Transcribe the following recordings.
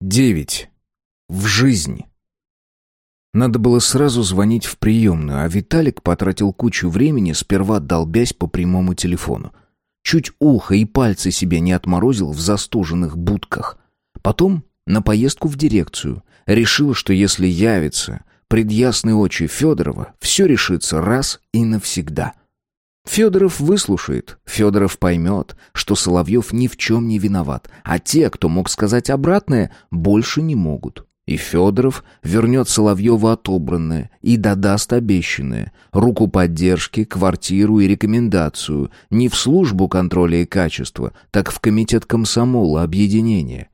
Девять. В жизнь. Надо было сразу звонить в приемную, а Виталик потратил кучу времени, сперва долбясь по прямому телефону. Чуть ухо и пальцы себе не отморозил в застуженных будках. Потом на поездку в дирекцию. Решил, что если явится пред ясные очи Федорова, все решится раз и навсегда. Федоров выслушает, Федоров поймет, что Соловьев ни в чем не виноват, а те, кто мог сказать обратное, больше не могут. И Федоров вернет Соловьева отобранное и додаст обещанное. Руку поддержки, квартиру и рекомендацию. Не в службу контроля и качества, так в комитет комсомола объединения.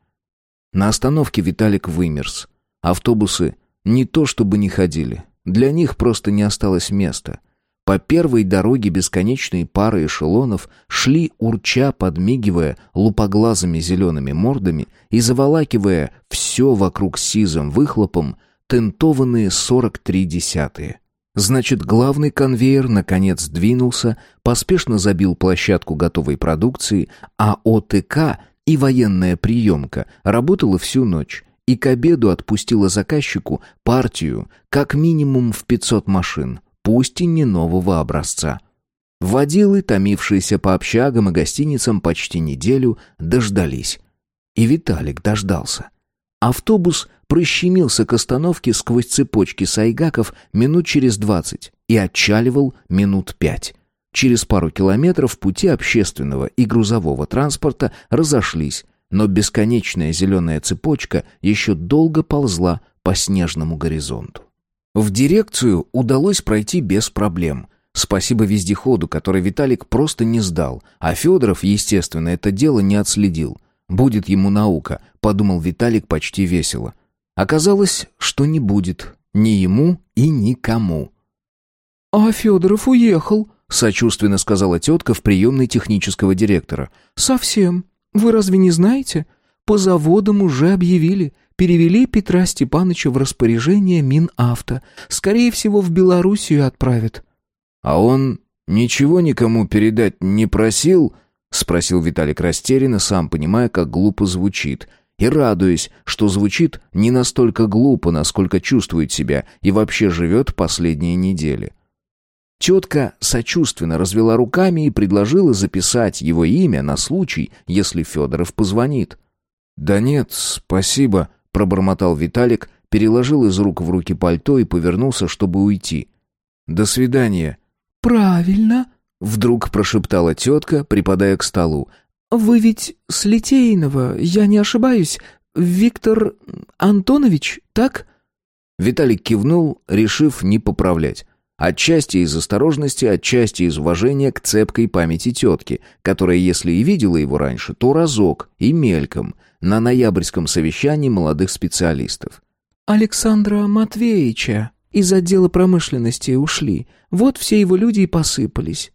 На остановке Виталик вымерз. Автобусы не то чтобы не ходили. Для них просто не осталось места. По первой дороге бесконечные пары эшелонов шли, урча, подмигивая лупоглазыми зелеными мордами и заволакивая все вокруг сизым выхлопом тентованные сорок три десятые. Значит, главный конвейер наконец двинулся, поспешно забил площадку готовой продукции, а ОТК и военная приемка работала всю ночь и к обеду отпустила заказчику партию как минимум в 500 машин пусть и не нового образца. Водилы, томившиеся по общагам и гостиницам почти неделю, дождались. И Виталик дождался. Автобус прощемился к остановке сквозь цепочки сайгаков минут через двадцать и отчаливал минут пять. Через пару километров пути общественного и грузового транспорта разошлись, но бесконечная зеленая цепочка еще долго ползла по снежному горизонту. В дирекцию удалось пройти без проблем. Спасибо вездеходу, который Виталик просто не сдал, а Федоров, естественно, это дело не отследил. «Будет ему наука», — подумал Виталик почти весело. Оказалось, что не будет. Ни ему и никому. «А Федоров уехал», — сочувственно сказала тетка в приемной технического директора. «Совсем. Вы разве не знаете? По заводам уже объявили перевели Петра Степановича в распоряжение Минавто. Скорее всего, в Белоруссию отправят». «А он ничего никому передать не просил?» — спросил Виталик растерянно, сам понимая, как глупо звучит, и радуясь, что звучит не настолько глупо, насколько чувствует себя и вообще живет последние недели. Тетка сочувственно развела руками и предложила записать его имя на случай, если Федоров позвонит. «Да нет, спасибо», пробормотал Виталик, переложил из рук в руки пальто и повернулся, чтобы уйти. «До свидания». «Правильно», — вдруг прошептала тетка, припадая к столу. «Вы ведь с Литейного, я не ошибаюсь, Виктор Антонович, так?» Виталик кивнул, решив не поправлять. Отчасти из осторожности, отчасти из уважения к цепкой памяти тетки, которая, если и видела его раньше, то разок и мельком, на ноябрьском совещании молодых специалистов. «Александра Матвеевича из отдела промышленности ушли. Вот все его люди и посыпались»,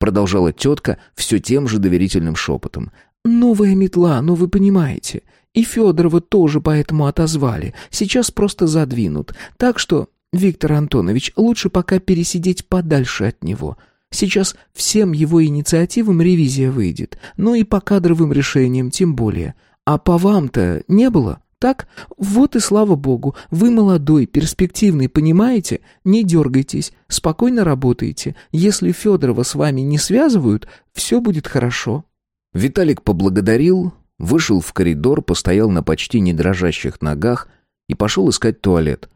продолжала тетка все тем же доверительным шепотом. «Новая метла, ну вы понимаете. И Федорова тоже поэтому отозвали. Сейчас просто задвинут. Так что Виктор Антонович, лучше пока пересидеть подальше от него. Сейчас всем его инициативам ревизия выйдет, ну и по кадровым решениям тем более. А по вам-то не было, так? Вот и слава богу, вы молодой, перспективный, понимаете? Не дергайтесь, спокойно работайте. Если Федорова с вами не связывают, все будет хорошо». Виталик поблагодарил, вышел в коридор, постоял на почти не дрожащих ногах и пошел искать туалет.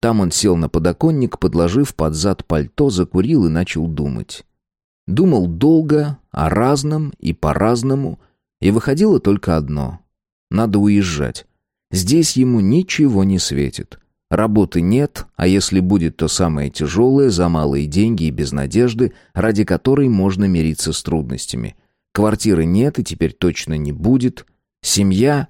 Там он сел на подоконник, подложив под зад пальто, закурил и начал думать. Думал долго, о разном и по-разному, и выходило только одно. Надо уезжать. Здесь ему ничего не светит. Работы нет, а если будет, то самое тяжелое, за малые деньги и без надежды, ради которой можно мириться с трудностями. Квартиры нет и теперь точно не будет. Семья...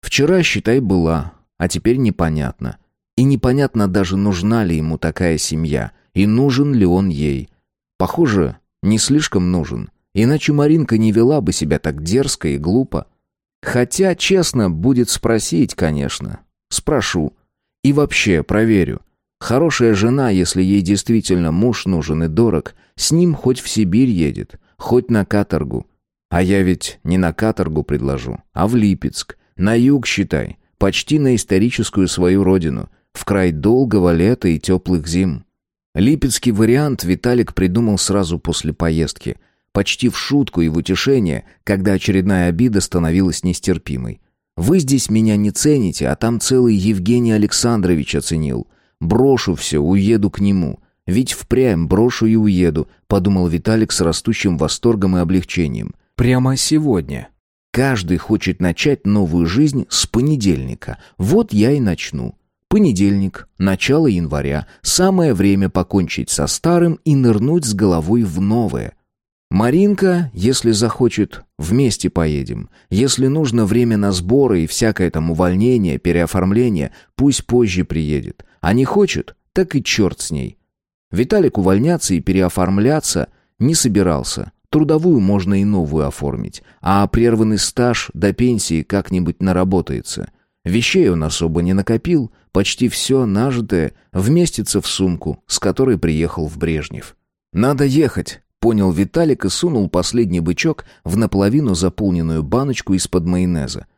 Вчера, считай, была, а теперь непонятно. И непонятно даже, нужна ли ему такая семья, и нужен ли он ей. Похоже, не слишком нужен, иначе Маринка не вела бы себя так дерзко и глупо. Хотя, честно, будет спросить, конечно. Спрошу. И вообще, проверю. Хорошая жена, если ей действительно муж нужен и дорог, с ним хоть в Сибирь едет, хоть на каторгу. А я ведь не на каторгу предложу, а в Липецк. На юг, считай. почти на историческую свою родину, в край долгого лета и теплых зим. Липецкий вариант Виталик придумал сразу после поездки, почти в шутку и в утешение, когда очередная обида становилась нестерпимой. «Вы здесь меня не цените, а там целый Евгений Александрович оценил. Брошу все, уеду к нему. Ведь впрямь брошу и уеду», — подумал Виталик с растущим восторгом и облегчением. «Прямо сегодня». Каждый хочет начать новую жизнь с понедельника. Вот я и начну. Понедельник, начало января, самое время покончить со старым и нырнуть с головой в новое. Маринка, если захочет, вместе поедем. Если нужно время на сборы и всякое там увольнение, переоформление, пусть позже приедет. А не хочет, так и черт с ней. Виталик увольняться и переоформляться не собирался. Трудовую можно и новую оформить, а прерванный стаж до пенсии как-нибудь наработается. Вещей он особо не накопил, почти все нажитое вместится в сумку, с которой приехал в Брежнев. «Надо ехать», — понял Виталик и сунул последний бычок в наполовину заполненную баночку из-под майонеза.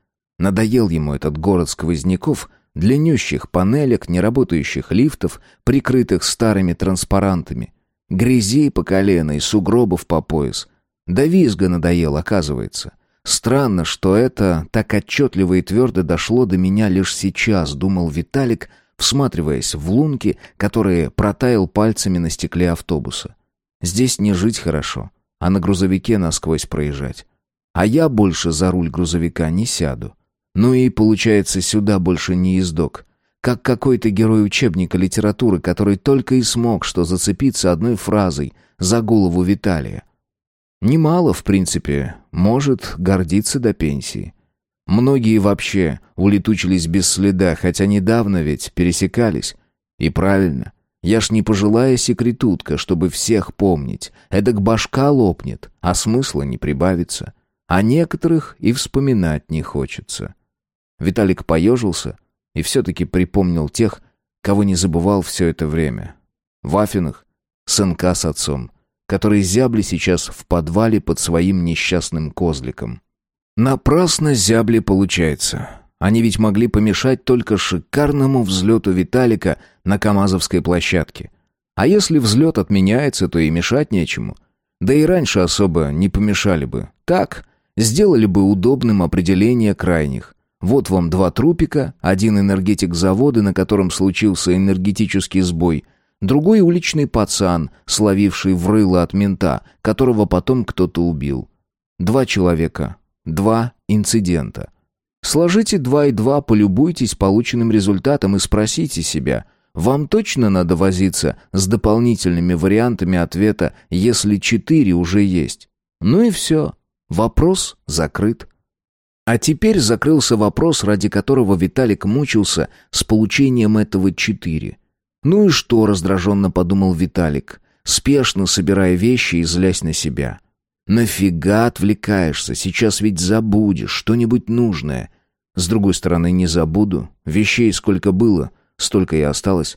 Надоел ему этот город сквозняков, длиннющих панелек, неработающих лифтов, прикрытых старыми транспарантами — Грязи по колено и сугробов по пояс. Да визга надоел, оказывается. Странно, что это так отчетливо и твердо дошло до меня лишь сейчас, думал Виталик, всматриваясь в лунки, которые протаял пальцами на стекле автобуса. Здесь не жить хорошо, а на грузовике насквозь проезжать. А я больше за руль грузовика не сяду. Ну и, получается, сюда больше не ездок как какой-то герой учебника литературы, который только и смог что зацепиться одной фразой за голову Виталия. Немало, в принципе, может гордиться до пенсии. Многие вообще улетучились без следа, хотя недавно ведь пересекались. И правильно. Я ж не пожилая секретутка, чтобы всех помнить. Эдак башка лопнет, а смысла не прибавится. А некоторых и вспоминать не хочется. Виталик поежился, и все-таки припомнил тех, кого не забывал все это время. Вафиных, сынка с отцом, которые зябли сейчас в подвале под своим несчастным козликом. Напрасно зябли получается. Они ведь могли помешать только шикарному взлету Виталика на Камазовской площадке. А если взлет отменяется, то и мешать нечему. Да и раньше особо не помешали бы. Так, сделали бы удобным определение крайних. Вот вам два трупика, один энергетик завода, на котором случился энергетический сбой, другой уличный пацан, словивший в рыло от мента, которого потом кто-то убил. Два человека, два инцидента. Сложите два и два, полюбуйтесь полученным результатом и спросите себя, вам точно надо возиться с дополнительными вариантами ответа, если четыре уже есть? Ну и все, вопрос закрыт. А теперь закрылся вопрос, ради которого Виталик мучился с получением этого четыре. «Ну и что?» — раздраженно подумал Виталик, спешно собирая вещи и злясь на себя. «Нафига отвлекаешься? Сейчас ведь забудешь что-нибудь нужное». С другой стороны, не забуду. Вещей сколько было, столько и осталось.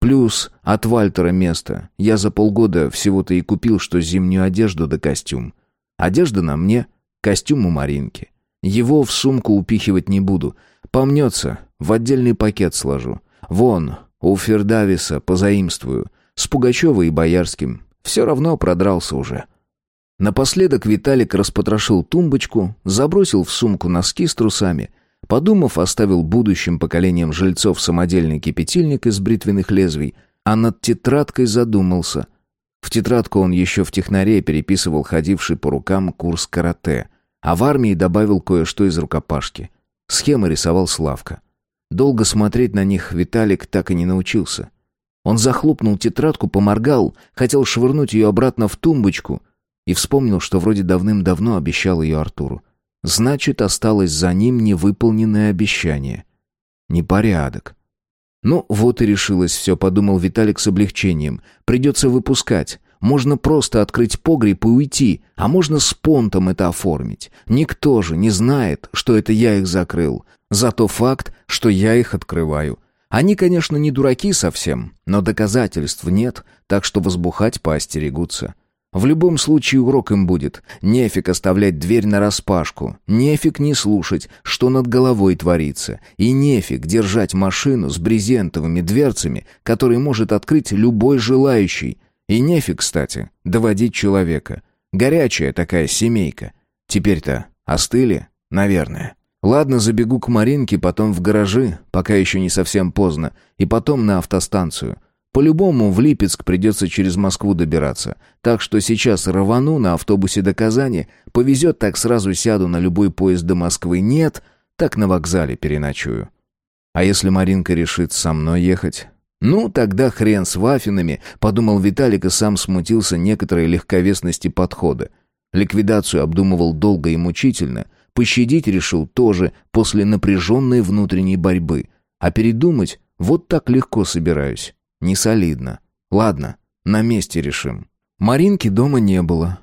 Плюс от Вальтера место. Я за полгода всего-то и купил, что зимнюю одежду да костюм. Одежда на мне, костюм у Маринки. Его в сумку упихивать не буду. Помнется, в отдельный пакет сложу. Вон, у Фердависа позаимствую. С Пугачевой и Боярским. Все равно продрался уже. Напоследок Виталик распотрошил тумбочку, забросил в сумку носки с трусами. Подумав, оставил будущим поколениям жильцов самодельный кипятильник из бритвенных лезвий, а над тетрадкой задумался. В тетрадку он еще в технаре переписывал ходивший по рукам курс карате — а в армии добавил кое-что из рукопашки. Схемы рисовал Славка. Долго смотреть на них Виталик так и не научился. Он захлопнул тетрадку, поморгал, хотел швырнуть ее обратно в тумбочку и вспомнил, что вроде давным-давно обещал ее Артуру. Значит, осталось за ним невыполненное обещание. Непорядок. Ну, вот и решилось все, подумал Виталик с облегчением. Придется выпускать. Можно просто открыть погреб и уйти, а можно с понтом это оформить. Никто же не знает, что это я их закрыл. Зато факт, что я их открываю. Они, конечно, не дураки совсем, но доказательств нет, так что возбухать поостерегутся. В любом случае урок им будет. Нефиг оставлять дверь нараспашку. Нефиг не слушать, что над головой творится. И нефиг держать машину с брезентовыми дверцами, которые может открыть любой желающий. И нефиг, кстати, доводить человека. Горячая такая семейка. Теперь-то остыли, наверное. Ладно, забегу к Маринке, потом в гаражи, пока еще не совсем поздно, и потом на автостанцию. По-любому в Липецк придется через Москву добираться. Так что сейчас рвану на автобусе до Казани. Повезет, так сразу сяду на любой поезд до Москвы. Нет, так на вокзале переночую. А если Маринка решит со мной ехать? Ну, тогда хрен с вафинами, подумал Виталик и сам смутился некоторой легковесности подхода. Ликвидацию обдумывал долго и мучительно. Пощадить решил тоже после напряженной внутренней борьбы. А передумать вот так легко собираюсь. Не солидно. Ладно, на месте решим. Маринки дома не было.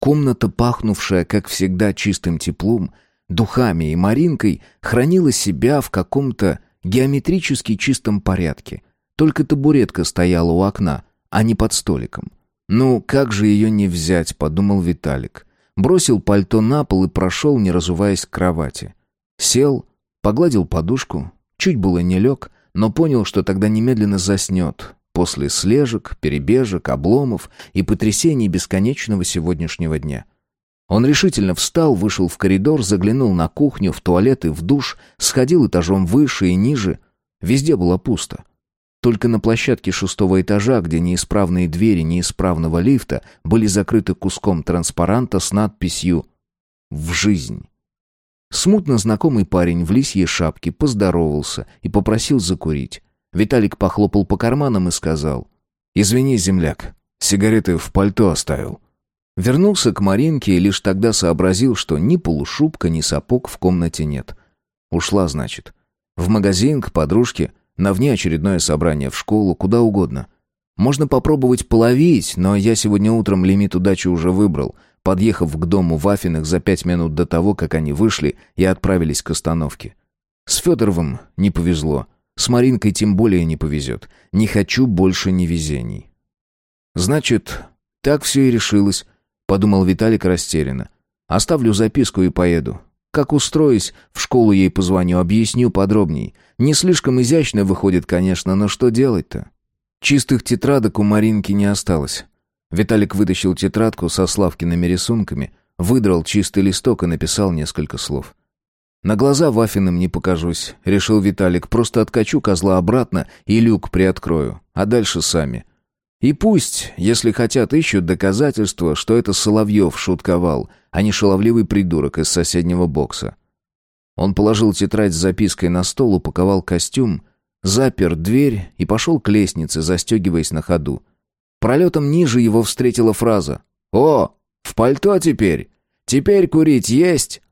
Комната, пахнувшая, как всегда, чистым теплом, духами и Маринкой, хранила себя в каком-то геометрически чистом порядке. Только табуретка стояла у окна, а не под столиком. «Ну, как же ее не взять?» — подумал Виталик. Бросил пальто на пол и прошел, не разуваясь к кровати. Сел, погладил подушку, чуть было не лег, но понял, что тогда немедленно заснет, после слежек, перебежек, обломов и потрясений бесконечного сегодняшнего дня. Он решительно встал, вышел в коридор, заглянул на кухню, в туалет и в душ, сходил этажом выше и ниже. Везде было пусто. Только на площадке шестого этажа, где неисправные двери неисправного лифта были закрыты куском транспаранта с надписью «В жизнь». Смутно знакомый парень в лисьей шапке поздоровался и попросил закурить. Виталик похлопал по карманам и сказал. «Извини, земляк, сигареты в пальто оставил». Вернулся к Маринке и лишь тогда сообразил, что ни полушубка, ни сапог в комнате нет. Ушла, значит. В магазин, к подружке, на внеочередное собрание в школу, куда угодно. Можно попробовать половить, но я сегодня утром лимит удачи уже выбрал — подъехав к дому Вафиных за пять минут до того, как они вышли и отправились к остановке. С Федоровым не повезло. С Маринкой тем более не повезет. Не хочу больше невезений. «Значит, так все и решилось», — подумал Виталик растерянно. «Оставлю записку и поеду. Как устроюсь, в школу ей позвоню, объясню подробней. Не слишком изящно выходит, конечно, но что делать-то?» Чистых тетрадок у Маринки не осталось. Виталик вытащил тетрадку со Славкиными рисунками, выдрал чистый листок и написал несколько слов. «На глаза Вафиным не покажусь», — решил Виталик. «Просто откачу козла обратно и люк приоткрою, а дальше сами». И пусть, если хотят, ищут доказательства, что это Соловьев шутковал, а не шаловливый придурок из соседнего бокса. Он положил тетрадь с запиской на стол, упаковал костюм, запер дверь и пошел к лестнице, застегиваясь на ходу. Пролетом ниже его встретила фраза «О, в пальто теперь! Теперь курить есть!»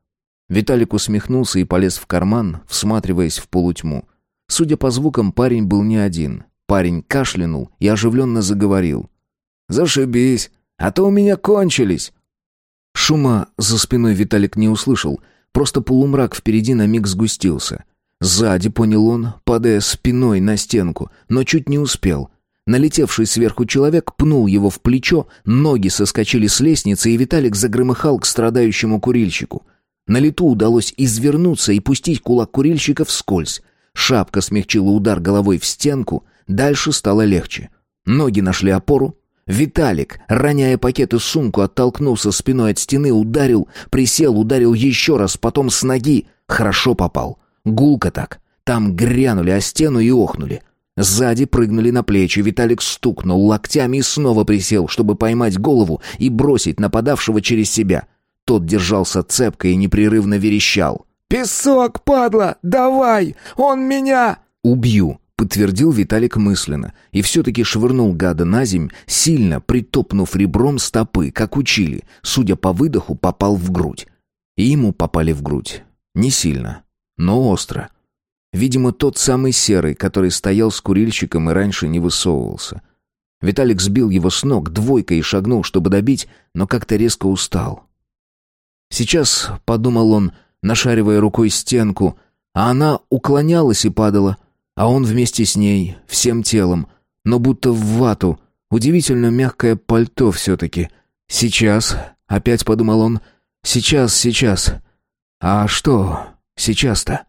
Виталик усмехнулся и полез в карман, всматриваясь в полутьму. Судя по звукам, парень был не один. Парень кашлянул и оживленно заговорил. «Зашибись, а то у меня кончились!» Шума за спиной Виталик не услышал, просто полумрак впереди на миг сгустился. Сзади, понял он, падая спиной на стенку, но чуть не успел — Налетевший сверху человек пнул его в плечо, ноги соскочили с лестницы, и Виталик загромыхал к страдающему курильщику. На лету удалось извернуться и пустить кулак курильщика вскользь. Шапка смягчила удар головой в стенку, дальше стало легче. Ноги нашли опору. Виталик, роняя пакет и сумку, оттолкнулся спиной от стены, ударил, присел, ударил еще раз, потом с ноги. Хорошо попал. Гулко так. Там грянули о стену и охнули. Сзади прыгнули на плечи, Виталик стукнул локтями и снова присел, чтобы поймать голову и бросить нападавшего через себя. Тот держался цепко и непрерывно верещал. «Песок, падла! Давай! Он меня...» «Убью!» — подтвердил Виталик мысленно, и все-таки швырнул гада на земь, сильно притопнув ребром стопы, как учили, судя по выдоху, попал в грудь. И ему попали в грудь. Не сильно, но остро. Видимо, тот самый серый, который стоял с курильщиком и раньше не высовывался. Виталик сбил его с ног двойкой и шагнул, чтобы добить, но как-то резко устал. Сейчас, подумал он, нашаривая рукой стенку, а она уклонялась и падала, а он вместе с ней, всем телом, но будто в вату, удивительно мягкое пальто все-таки. «Сейчас», — опять подумал он, — «сейчас, сейчас». «А что сейчас-то?»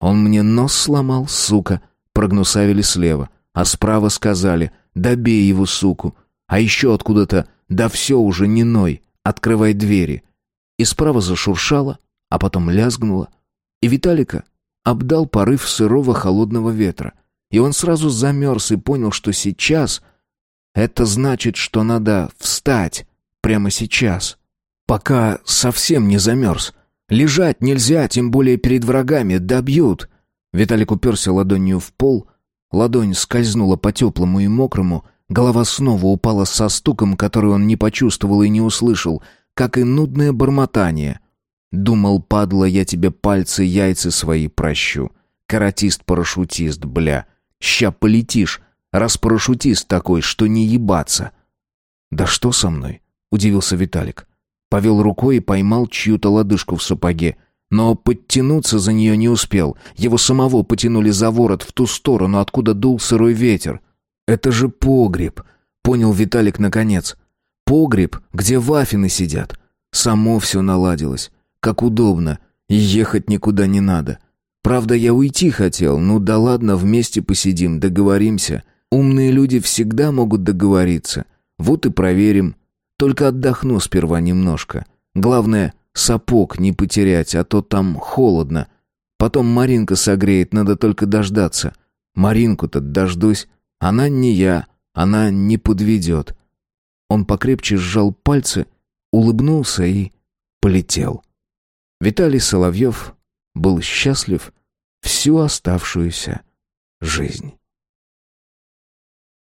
Он мне нос сломал, сука, прогнусавили слева, а справа сказали «добей его, суку», а еще откуда-то «да все уже не ной, открывай двери». И справа зашуршало, а потом лязгнуло, и Виталика обдал порыв сырого холодного ветра, и он сразу замерз и понял, что сейчас это значит, что надо встать прямо сейчас, пока совсем не замерз. Лежать нельзя, тем более перед врагами, добьют. Виталик уперся ладонью в пол, ладонь скользнула по теплому и мокрому, голова снова упала со стуком, который он не почувствовал и не услышал, как и нудное бормотание. Думал, падла, я тебе пальцы, яйца свои прощу. Каратист-парашютист, бля. Ща полетишь, раз парашютист такой, что не ебаться. Да что со мной? Удивился Виталик. Повел рукой и поймал чью-то лодыжку в сапоге. Но подтянуться за нее не успел. Его самого потянули за ворот в ту сторону, откуда дул сырой ветер. «Это же погреб», — понял Виталик наконец. «Погреб, где вафины сидят». Само все наладилось. Как удобно. И ехать никуда не надо. Правда, я уйти хотел. Ну да ладно, вместе посидим, договоримся. Умные люди всегда могут договориться. Вот и проверим. Только отдохну сперва немножко. Главное, сапог не потерять, а то там холодно. Потом Маринка согреет, надо только дождаться. Маринку-то дождусь. Она не я, она не подведет. Он покрепче сжал пальцы, улыбнулся и полетел. Виталий Соловьев был счастлив всю оставшуюся жизнь.